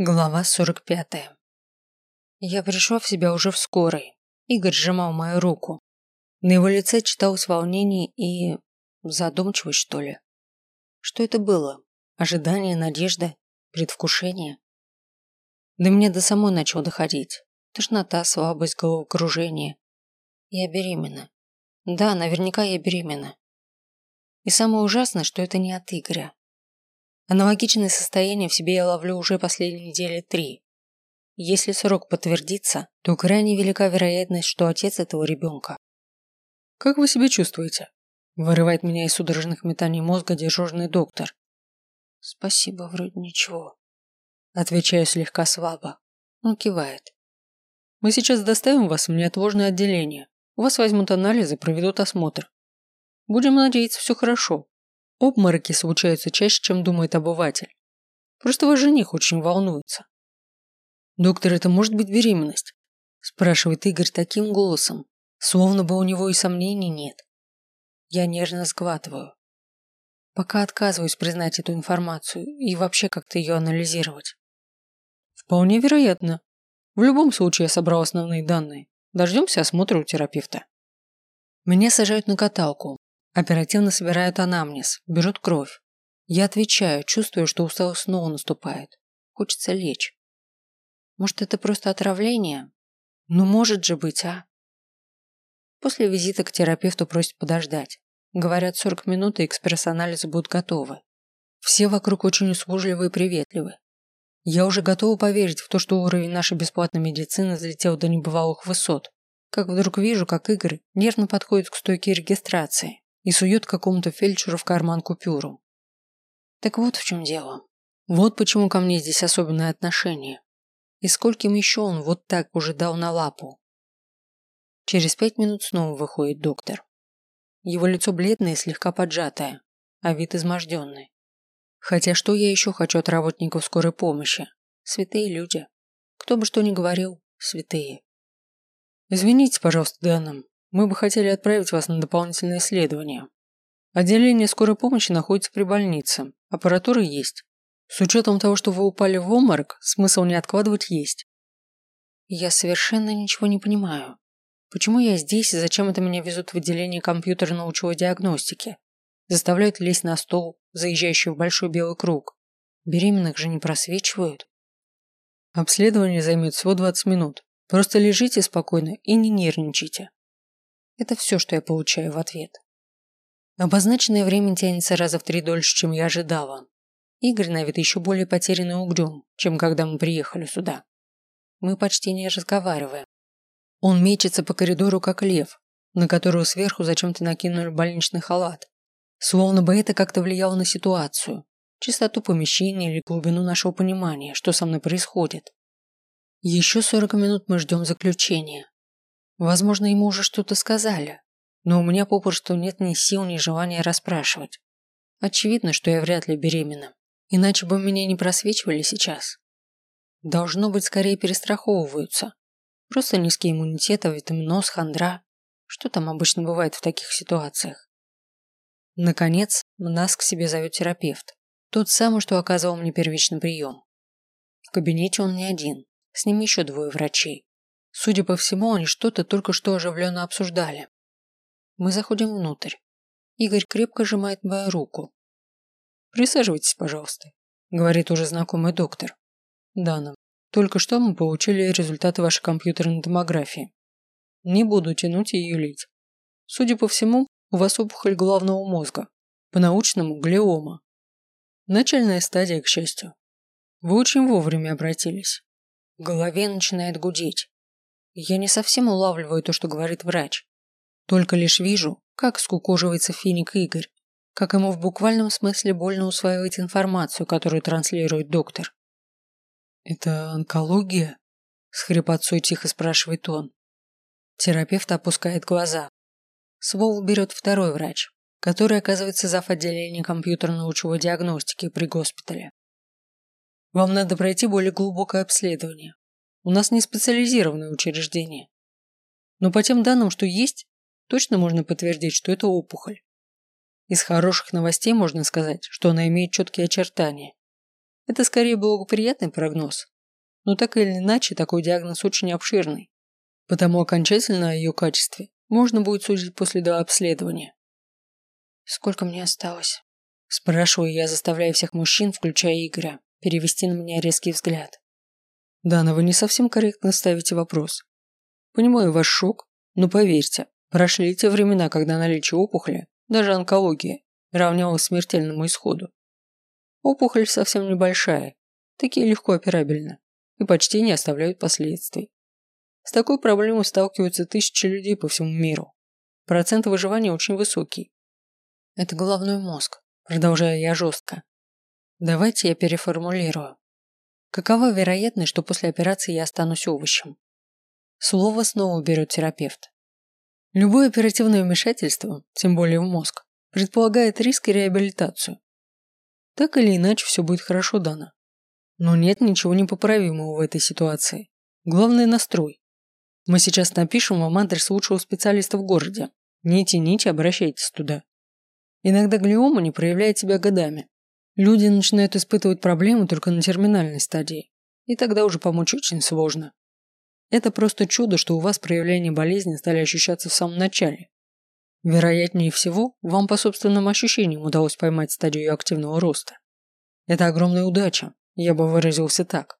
Глава 45. Я пришла в себя уже в скорой. Игорь сжимал мою руку. На его лице читалось волнение и... задумчивость, что ли. Что это было? Ожидание, надежда, предвкушение? До меня до самой начал доходить. Тошнота, слабость, головокружение. Я беременна. Да, наверняка я беременна. И самое ужасное, что это не от Игоря. Аналогичное состояние в себе я ловлю уже последние недели три. Если срок подтвердится, то крайне велика вероятность, что отец этого ребенка. «Как вы себя чувствуете?» Вырывает меня из судорожных метаний мозга дежурный доктор. «Спасибо, вроде ничего». Отвечаю слегка слабо. Он кивает. «Мы сейчас доставим вас в неотложное отделение. У вас возьмут анализы, проведут осмотр. Будем надеяться, все хорошо. Обмороки случаются чаще, чем думает обыватель. Просто ваш жених очень волнуется. «Доктор, это может быть беременность?» спрашивает Игорь таким голосом, словно бы у него и сомнений нет. Я нервно сглатываю. Пока отказываюсь признать эту информацию и вообще как-то ее анализировать. Вполне вероятно. В любом случае я собрал основные данные. Дождемся осмотра у терапевта. Меня сажают на каталку, Оперативно собирают анамнез, берут кровь. Я отвечаю, чувствую, что усталость снова наступает. Хочется лечь. Может, это просто отравление? Ну, может же быть, а? После визита к терапевту просят подождать. Говорят, 40 минут и экспресс-анализы будут готовы. Все вокруг очень услужливы и приветливы. Я уже готова поверить в то, что уровень нашей бесплатной медицины взлетел до небывалых высот. Как вдруг вижу, как Игорь нервно подходит к стойке регистрации и сует какому-то фельдшеру в карман купюру. Так вот в чем дело. Вот почему ко мне здесь особенное отношение. И скольким еще он вот так уже дал на лапу. Через пять минут снова выходит доктор. Его лицо бледное и слегка поджатое, а вид изможденный. Хотя что я еще хочу от работников скорой помощи? Святые люди. Кто бы что ни говорил, святые. Извините, пожалуйста, Данным, мы бы хотели отправить вас на дополнительное исследование. Отделение скорой помощи находится при больнице. Аппаратура есть. С учетом того, что вы упали в обморок, смысл не откладывать есть. Я совершенно ничего не понимаю. Почему я здесь и зачем это меня везут в отделение компьютерно-научевой диагностики? Заставляют лезть на стол, заезжающий в большой белый круг. Беременных же не просвечивают. Обследование займет всего 20 минут. Просто лежите спокойно и не нервничайте. Это все, что я получаю в ответ. Обозначенное время тянется раза в три дольше, чем я ожидала. Игорь на вид еще более потерянный угрюм, чем когда мы приехали сюда. Мы почти не разговариваем. Он мечется по коридору, как лев, на которого сверху зачем-то накинули больничный халат. Словно бы это как-то влияло на ситуацию, чистоту помещения или глубину нашего понимания, что со мной происходит. Еще 40 минут мы ждем заключения, Возможно, ему уже что-то сказали, но у меня попросту нет ни сил, ни желания расспрашивать. Очевидно, что я вряд ли беременна, иначе бы меня не просвечивали сейчас. Должно быть, скорее перестраховываются. Просто низкий иммунитет, а витаминоз, хандра. Что там обычно бывает в таких ситуациях? Наконец, нас к себе зовет терапевт. Тот самый, что оказывал мне первичный прием. В кабинете он не один, с ним еще двое врачей. Судя по всему, они что-то только что оживленно обсуждали. Мы заходим внутрь. Игорь крепко сжимает мою руку. «Присаживайтесь, пожалуйста», – говорит уже знакомый доктор. «Дана, только что мы получили результаты вашей компьютерной томографии. Не буду тянуть и юлить. Судя по всему, у вас опухоль головного мозга. По-научному – глиома. Начальная стадия, к счастью. Вы очень вовремя обратились. В голове начинает гудеть. Я не совсем улавливаю то, что говорит врач. Только лишь вижу, как скукоживается финик Игорь, как ему в буквальном смысле больно усваивать информацию, которую транслирует доктор. «Это онкология?» – с хрипотцой тихо спрашивает он. Терапевт опускает глаза. Слово берет второй врач, который оказывается зав. отделения компьютерно-лучевой диагностики при госпитале. Вам надо пройти более глубокое обследование, у нас не специализированное учреждение. Но по тем данным, что есть, точно можно подтвердить, что это опухоль. Из хороших новостей можно сказать, что она имеет четкие очертания. Это скорее благоприятный прогноз. Но так или иначе, такой диагноз очень обширный. Потому окончательно о ее качестве можно будет судить после до обследования. Сколько мне осталось? Спрашиваю я, заставляя всех мужчин, включая Игоря, перевести на меня резкий взгляд. Дана, вы не совсем корректно ставите вопрос. Понимаю ваш шок, но поверьте, прошли те времена, когда наличие опухоли, даже онкологии, равнялось смертельному исходу. Опухоль совсем небольшая, такие легко операбельны и почти не оставляют последствий. С такой проблемой сталкиваются тысячи людей по всему миру. Процент выживания очень высокий. Это головной мозг, продолжаю я жестко. Давайте я переформулирую. Какова вероятность, что после операции я останусь овощем? Слово снова берет терапевт. Любое оперативное вмешательство, тем более в мозг, предполагает риск и реабилитацию. Так или иначе, все будет хорошо дано. Но нет ничего непоправимого в этой ситуации. Главное – настрой. Мы сейчас напишем вам адрес лучшего специалиста в городе. Не тяните, обращайтесь туда. Иногда глиома не проявляет себя годами. Люди начинают испытывать проблемы только на терминальной стадии. И тогда уже помочь очень сложно. Это просто чудо, что у вас проявления болезни стали ощущаться в самом начале. Вероятнее всего, вам по собственным ощущениям удалось поймать стадию активного роста. Это огромная удача, я бы выразился так.